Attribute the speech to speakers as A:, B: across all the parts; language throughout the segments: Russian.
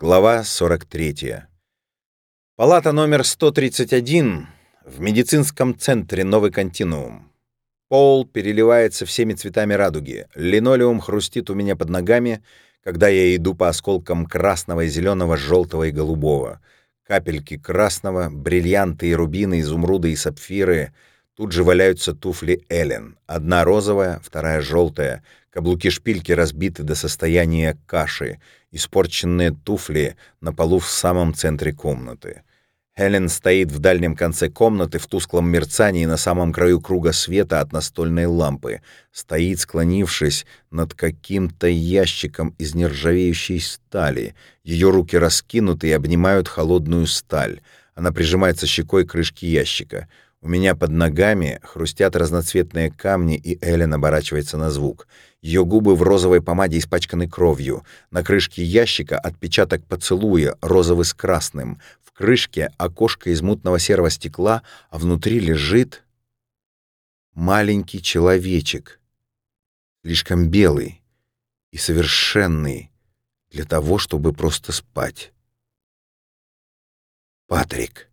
A: Глава 43. Палата номер 131 в медицинском центре Новый континуум. Пол переливается всеми цветами радуги. Линолеум хрустит у меня под ногами, когда я иду по осколкам красного и зеленого, желтого и голубого. Капельки красного, бриллианты и рубины, изумруды и сапфиры. Тут же валяются туфли Эллен. Одна розовая, вторая желтая. Каблуки шпильки разбиты до состояния каши — испорченные туфли на полу в самом центре комнаты. Хелен стоит в дальнем конце комнаты в тусклом мерцании на самом краю круга света от настольной лампы. Стоит, склонившись над каким-то ящиком из нержавеющей стали. Ее руки раскинуты и обнимают холодную сталь. Она прижимается щекой к крышке ящика. У меня под ногами хрустят разноцветные камни, и Эллен оборачивается на звук. Ее губы в розовой помаде испачканы кровью. На крышке ящика отпечаток поцелуя, розовый с красным. В крышке окошко из мутного серого стекла, а внутри лежит маленький человечек. Слишком белый и совершенный для того, чтобы просто спать. Патрик.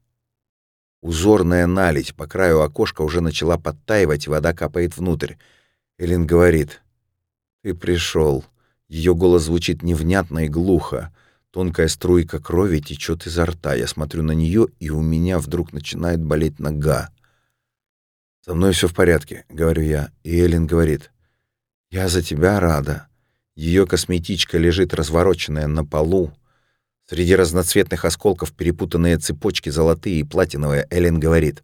A: Узорная наледь по краю окошка уже начала подтаивать, вода капает внутрь. Элин говорит, «Ты пришел». Ее голос звучит невнятно и глухо. Тонкая струйка крови течет изо рта. Я смотрю на нее, и у меня вдруг начинает болеть нога. «Со мной все в порядке», — говорю я. И Элин говорит, «Я за тебя рада». Ее косметичка лежит развороченная на полу. Среди разноцветных осколков перепутанные цепочки, золотые и платиновые, Эллен говорит.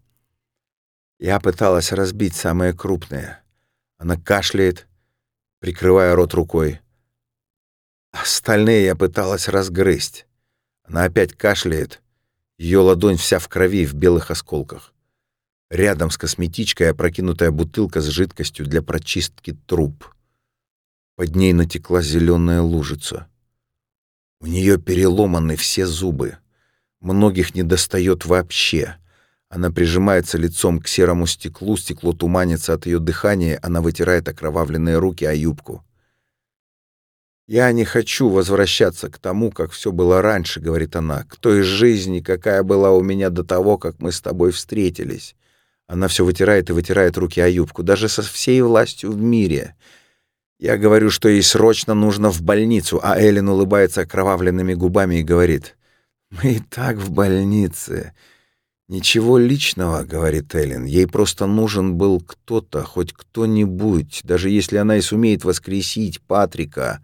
A: «Я пыталась разбить самое крупное». Она кашляет, прикрывая рот рукой. Остальные я пыталась разгрызть. Она опять кашляет. Ее ладонь вся в крови в белых осколках. Рядом с косметичкой опрокинутая бутылка с жидкостью для прочистки труб. Под ней натекла зеленая лужица. У нее переломаны все зубы. Многих не достает вообще. Она прижимается лицом к серому стеклу, стекло туманится от ее дыхания, она вытирает окровавленные руки о юбку. «Я не хочу возвращаться к тому, как все было раньше», — говорит она, — «к той жизни, какая была у меня до того, как мы с тобой встретились». Она все вытирает и вытирает руки о юбку, даже со всей властью в мире. Я говорю, что ей срочно нужно в больницу, а Эллен улыбается окровавленными губами и говорит, «Мы и так в больнице». «Ничего личного», — говорит Эллен, — «ей просто нужен был кто-то, хоть кто-нибудь, даже если она и сумеет воскресить Патрика».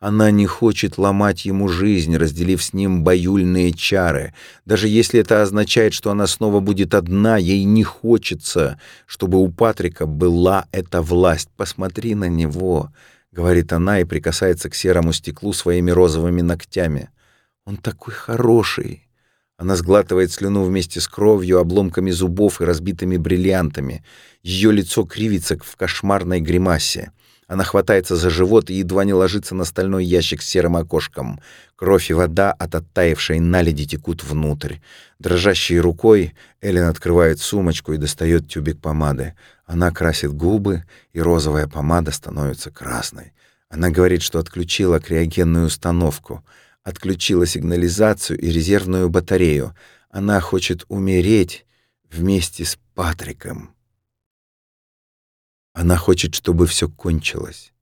A: Она не хочет ломать ему жизнь, разделив с ним баюльные чары. Даже если это означает, что она снова будет одна, ей не хочется, чтобы у Патрика была эта власть. Посмотри на него, говорит она и прикасается к серому стеклу своими розовыми ногтями. Он такой хороший. Она сглатывает слюну вместе с кровью, обломками зубов и разбитыми бриллиантами. Ее лицо кривится в кошмарной гримасе. Она хватается за живот и едва не ложится на стальной ящик с серым окошком. Кровь и вода от оттаившей наледи текут внутрь. Дрожащей рукой Эллен открывает сумочку и достает тюбик помады. Она красит губы, и розовая помада становится красной. Она говорит, что отключила криогенную установку, отключила сигнализацию и резервную батарею. Она хочет умереть вместе с Патриком. Она хочет, чтобы все кончилось.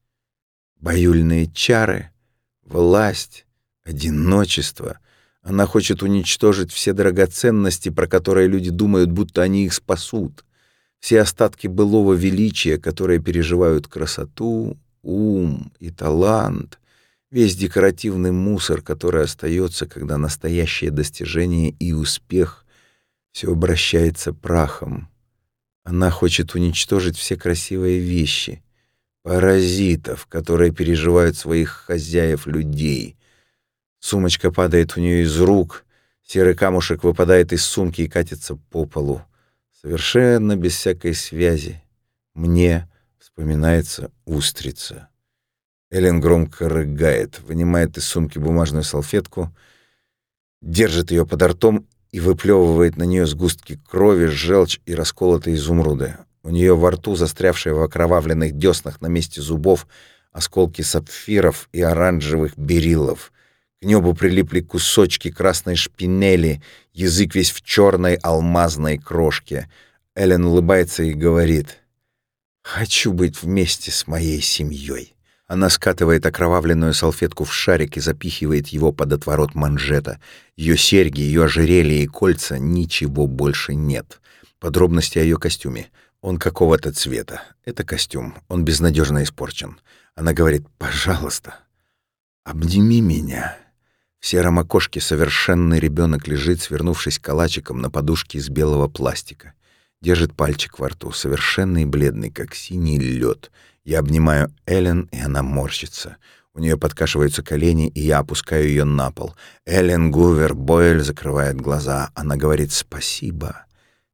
A: Баюльные чары, власть, одиночество. Она хочет уничтожить все драгоценности, про которые люди думают, будто они их спасут. Все остатки былого величия, которые переживают красоту, ум и талант. Весь декоративный мусор, который остается, когда настоящее достижение и успех все обращается прахом. Она хочет уничтожить все красивые вещи, паразитов, которые переживают своих хозяев людей. Сумочка падает у нее из рук, серый камушек выпадает из сумки и катится по полу. Совершенно без всякой связи. Мне вспоминается устрица. Элен громко рыгает, вынимает из сумки бумажную салфетку, держит ее под ртом и выплевывает на нее сгустки крови, желчь и расколотые изумруды. У нее во рту, застрявшие в окровавленных деснах на месте зубов, осколки сапфиров и оранжевых бериллов. К небу прилипли кусочки красной шпинели, язык весь в черной алмазной крошке. Эллен улыбается и говорит, «Хочу быть вместе с моей семьей». Она скатывает окровавленную салфетку в шарик и запихивает его под отворот манжета. Ее серьги, ее ожерелье и кольца — ничего больше нет. Подробности о ее костюме. Он какого-то цвета. Это костюм. Он безнадежно испорчен. Она говорит, «Пожалуйста, обними меня». В сером окошке совершенный ребенок лежит, свернувшись калачиком на подушке из белого пластика. Держит пальчик во рту, совершенный бледный, как синий лед. Я обнимаю Эллен, и она морщится. У нее подкашиваются колени, и я опускаю ее на пол. Эллен Гувер Бойль закрывает глаза. Она говорит «Спасибо,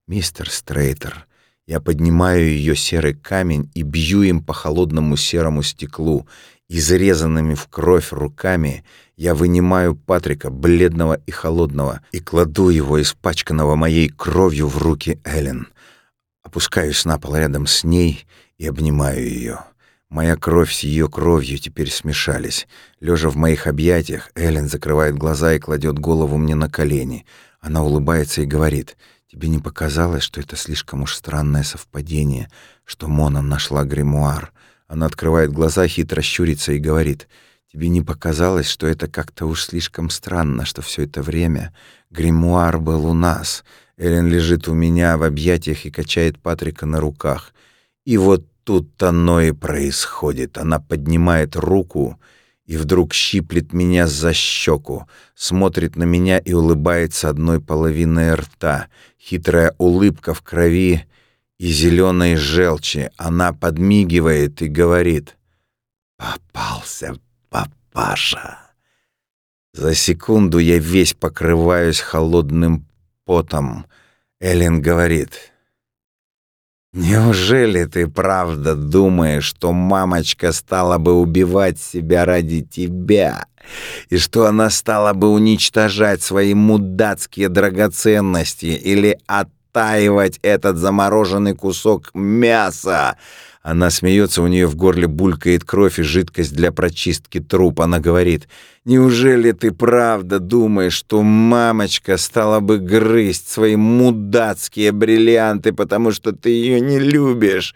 A: мистер Стрейтер». Я поднимаю ее серый камень и бью им по холодному серому стеклу. Изрезанными в кровь руками я вынимаю Патрика, бледного и холодного, и кладу его, испачканного моей кровью, в руки Эллен. Опускаюсь на пол рядом с ней и обнимаю ее. Моя кровь с ее кровью теперь смешались. Лежа в моих объятиях, Эллен закрывает глаза и кладет голову мне на колени. Она улыбается и говорит, «Тебе не показалось, что это слишком уж странное совпадение, что Мона нашла гримуар?» Она открывает глаза, хитро щурится и говорит, «Тебе не показалось, что это как-то уж слишком странно, что все это время гримуар был у нас?» Эллен лежит у меня в объятиях и качает Патрика на руках. И вот тут оно и происходит. Она поднимает руку и вдруг щиплет меня за щеку, смотрит на меня и улыбается одной половиной рта. Хитрая улыбка в крови и зеленой желчи. Она подмигивает и говорит «Попался, папаша». За секунду я весь покрываюсь холодным потом. Эллен говорит «Неужели ты правда думаешь, что мамочка стала бы убивать себя ради тебя?» и что она стала бы уничтожать свои мудацкие драгоценности или оттаивать этот замороженный кусок мяса. Она смеется, у нее в горле булькает кровь и жидкость для прочистки труп. Она говорит, «Неужели ты правда думаешь, что мамочка стала бы грызть свои мудацкие бриллианты, потому что ты ее не любишь?»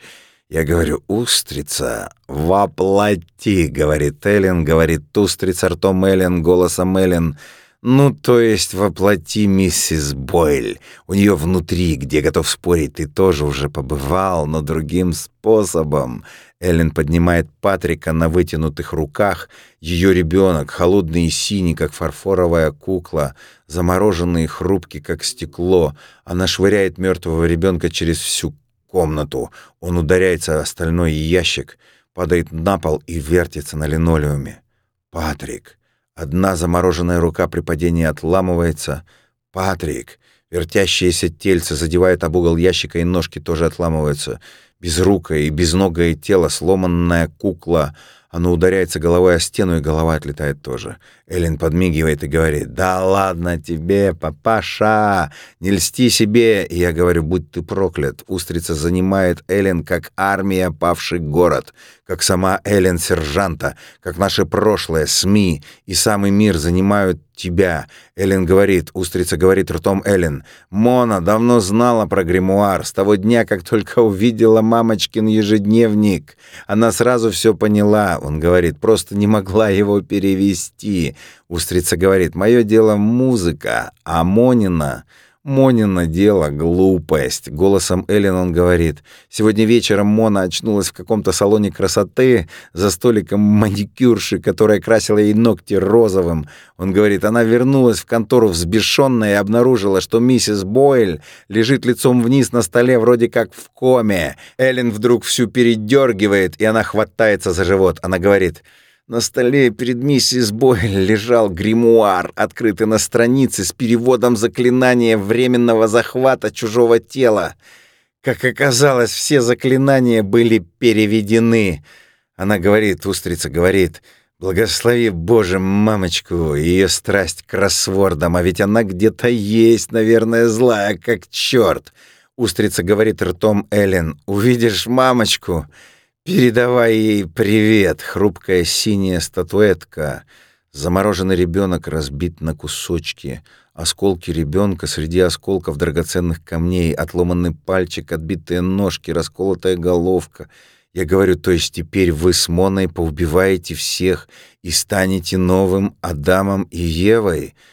A: Я говорю, «Устрица, воплоти», — говорит Эллен, говорит устрица ртом Эллен, голосом Эллен. «Ну, то есть воплоти миссис Бойль. У нее внутри, где, готов спорить, ты тоже уже побывал, но другим способом». Эллен поднимает Патрика на вытянутых руках. Ее ребенок, холодный и синий, как фарфоровая кукла, замороженный и хрупкий, как стекло. Она швыряет мертвого ребенка через всю комнату. Он ударяется о стальной ящик, падает на пол и вертится на линолеуме. Патрик. Одна замороженная рука при падении отламывается. Патрик. Вертящееся тельце задевает об угол ящика, и ножки тоже отламываются. Безрукое и безногое тело, сломанная кукла — оно ударяется головой о стену, и голова отлетает тоже. Эллен подмигивает и говорит, «Да ладно тебе, папаша, не льсти себе!» И я говорю, «Будь ты проклят!» Устрица занимает Эллен, как армия павший город, как сама Эллен сержанта, как наше прошлое, СМИ и самый мир занимают тебя. Эллен говорит, устрица говорит ртом Эллен. Мона давно знала про гримуар с того дня, как только увидела мамочкин ежедневник. Она сразу все поняла. Он говорит, просто не могла его перевести. Устрица говорит, мое дело музыка, а Монина... Монина дело — глупость. Голосом Эллен он говорит. Сегодня вечером Мона очнулась в каком-то салоне красоты за столиком маникюрши, которая красила ей ногти розовым. Он говорит, она вернулась в контору взбешенная и обнаружила, что миссис Бойль лежит лицом вниз на столе вроде как в коме. Эллен вдруг всю передергивает, и она хватается за живот. Она говорит... На столе перед миссис Бойль лежал гримуар, открытый на странице с переводом заклинания временного захвата чужого тела. Как оказалось, все заклинания были переведены. Она говорит, устрица говорит, «Благослови, Боже, мамочку, ее страсть к кроссвордам, а ведь она где-то есть, наверное, злая, как черт». Устрица говорит ртом Эллен, «Увидишь мамочку?» Передавай ей привет, хрупкая синяя статуэтка, Замороженный ребенок разбит на кусочки, осколки ребенка среди осколков драгоценных камней, отломанный пальчик, отбитые ножки, расколотая головка. Я говорю, то есть теперь вы с Моной поубиваете всех и станете новым Адамом и Евой —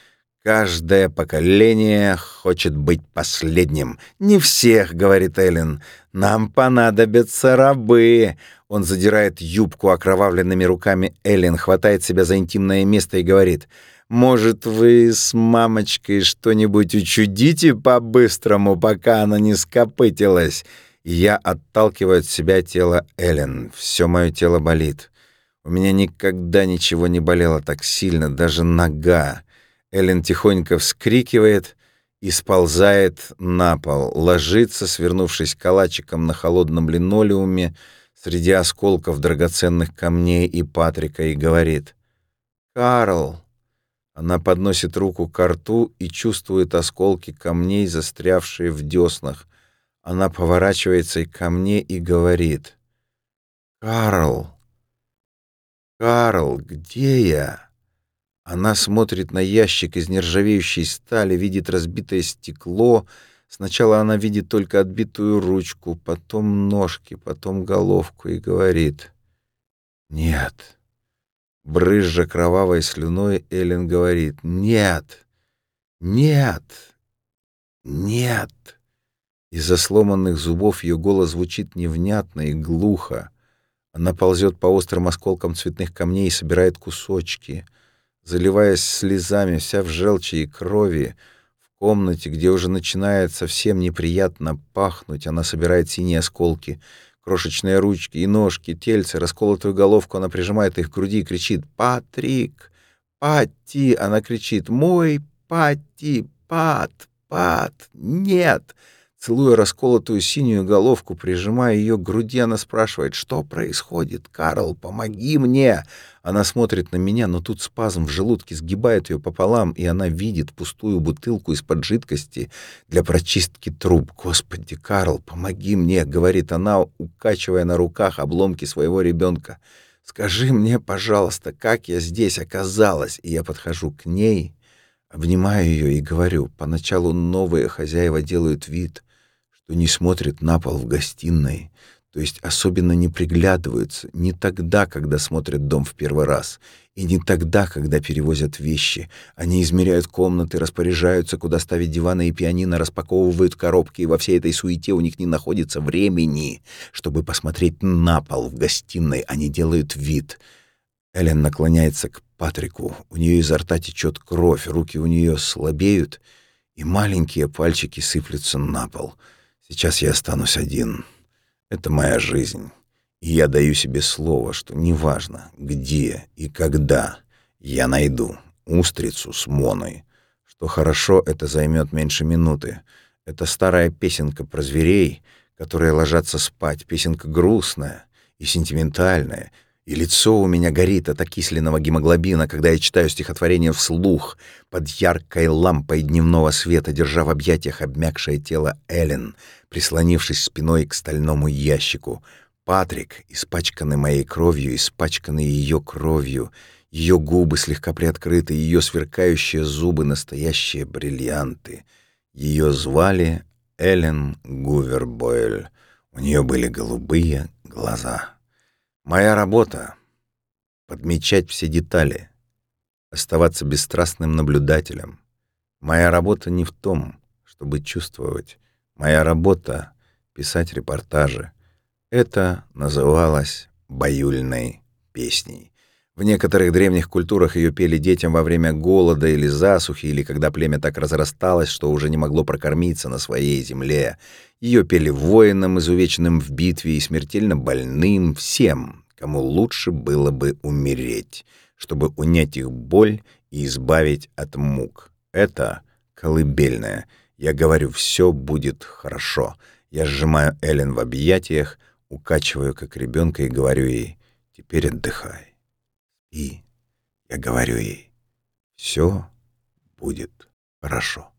A: Каждое поколение хочет быть последним. Не всех, говорит Эллен. Нам понадобятся рабы. Он задирает юбку окровавленными руками Эллен, хватает себя за интимное место и говорит: "Может, вы с мамочкой что-нибудь учудите по-быстрому, пока она не скопытилась?" Я отталкиваю от себя тело Эллен. Все мое тело болит. У меня никогда ничего не болело так сильно, даже нога. Эллен тихонько вскрикивает и сползает на пол, ложится, свернувшись калачиком на холодном линолеуме среди осколков драгоценных камней и Патрика, и говорит «Карл». Она подносит руку к рту и чувствует осколки камней, застрявшие в деснах. Она поворачивается и ко мне и говорит «Карл, Карл, где я?» Она смотрит на ящик из нержавеющей стали, видит разбитое стекло. Сначала она видит только отбитую ручку, потом ножки, потом головку и говорит «Нет». Брызжа кровавой слюной, Эллен говорит «Нет! Нет! Нет!» Из-за сломанных зубов ее голос звучит невнятно и глухо. Она ползет по острым осколкам цветных камней и собирает кусочки — заливаясь слезами, вся в желчи и крови, в комнате, где уже начинает совсем неприятно пахнуть, она собирает синие осколки, крошечные ручки и ножки, тельце, расколотую головку, она прижимает их к груди и кричит «Патрик! Пати!» Она кричит «Мой Пати! Пат! Пат! Нет!» Целуя расколотую синюю головку, прижимая ее к груди, она спрашивает, что происходит? «Карл, помоги мне!» Она смотрит на меня, но тут спазм в желудке сгибает ее пополам, и она видит пустую бутылку из-под жидкости для прочистки труб. «Господи, Карл, помоги мне!» — говорит она, укачивая на руках обломки своего ребенка. «Скажи мне, пожалуйста, как я здесь оказалась?» И я подхожу к ней, обнимаю ее и говорю. Поначалу новые хозяева делают вид, что не смотрят на пол в гостиной, то есть особенно не приглядываются, не тогда, когда смотрят дом в первый раз, и не тогда, когда перевозят вещи. Они измеряют комнаты, распоряжаются, куда ставить диваны и пианино, распаковывают коробки, и во всей этой суете у них не находится времени, чтобы посмотреть на пол в гостиной. Они делают вид. Эллен наклоняется к Патрику. У нее изо рта течет кровь, руки у нее слабеют, и маленькие пальчики сыплются на пол — Сейчас я останусь один. Это моя жизнь. И я даю себе слово, что неважно, где и когда я найду устрицу с Моной. Что хорошо, это займет меньше минуты. Это старая песенка про зверей, которые ложатся спать. Песенка грустная и сентиментальная, и лицо у меня горит от окисленного гемоглобина, когда я читаю стихотворение вслух под яркой лампой дневного света, держа в объятиях обмякшее тело Эллен, прислонившись спиной к стальному ящику. Патрик, испачканный моей кровью, испачканный ее кровью, ее губы слегка приоткрыты, ее сверкающие зубы — настоящие бриллианты. Ее звали Эллен Гувербойль. У нее были голубые глаза. Моя работа — подмечать все детали, оставаться бесстрастным наблюдателем. Моя работа не в том, чтобы чувствовать. Моя работа — писать репортажи. Это называлось баюльной песней. В некоторых древних культурах ее пели детям во время голода или засухи, или когда племя так разрасталось, что уже не могло прокормиться на своей земле. Ее пели воинам, изувеченным в битве, и смертельно больным, всем, кому лучше было бы умереть, чтобы унять их боль и избавить от мук. Это колыбельная. Я говорю, все будет хорошо. Я сжимаю Эллен в объятиях, укачиваю как ребенка и говорю ей, теперь отдыхай. И я говорю ей, все будет хорошо.